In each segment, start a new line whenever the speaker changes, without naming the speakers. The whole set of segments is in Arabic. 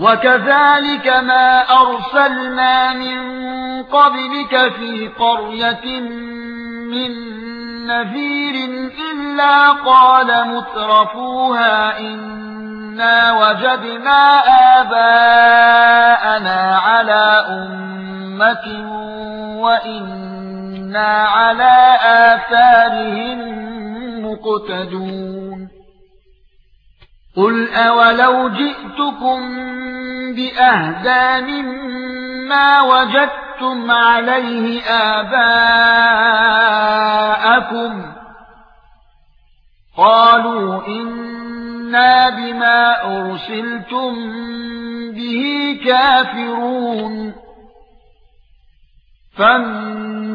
وَكَذَلِكَ مَا أَرْسَلْنَا مِن قَبْلِكَ فِي قَرْيَةٍ مِّن نَّذِيرٍ إِلَّا قَالَ مُتْرَفُوهَا إِنَّا وَجَدْنَا آبَاءَنَا عَلَى أُمَّةٍ وَإِنَّا عَلَى آثَارِهِم مُقْتَدُونَ. قُلْ أَوَلَوْ جِئْتُكُم بِأَهْدَى مِمَّا وَجَدتُّمْ عَلَيْهِ آبَاءَكُمْ قَالُوا إِنَّا بِمَا أُرْسِلْتُم بِهِ كَافِرُونَ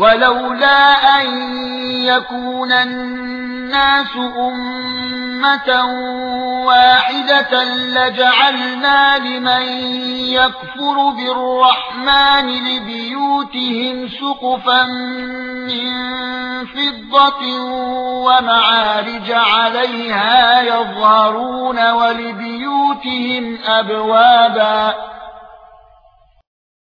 ولولا أن يكون الناس أمة واحدة لجعلنا لمن يكفر بالرحمن لبيوتهم سقفا من فضة ومعارج عليها يظهرون ولبيوتهم أبوابا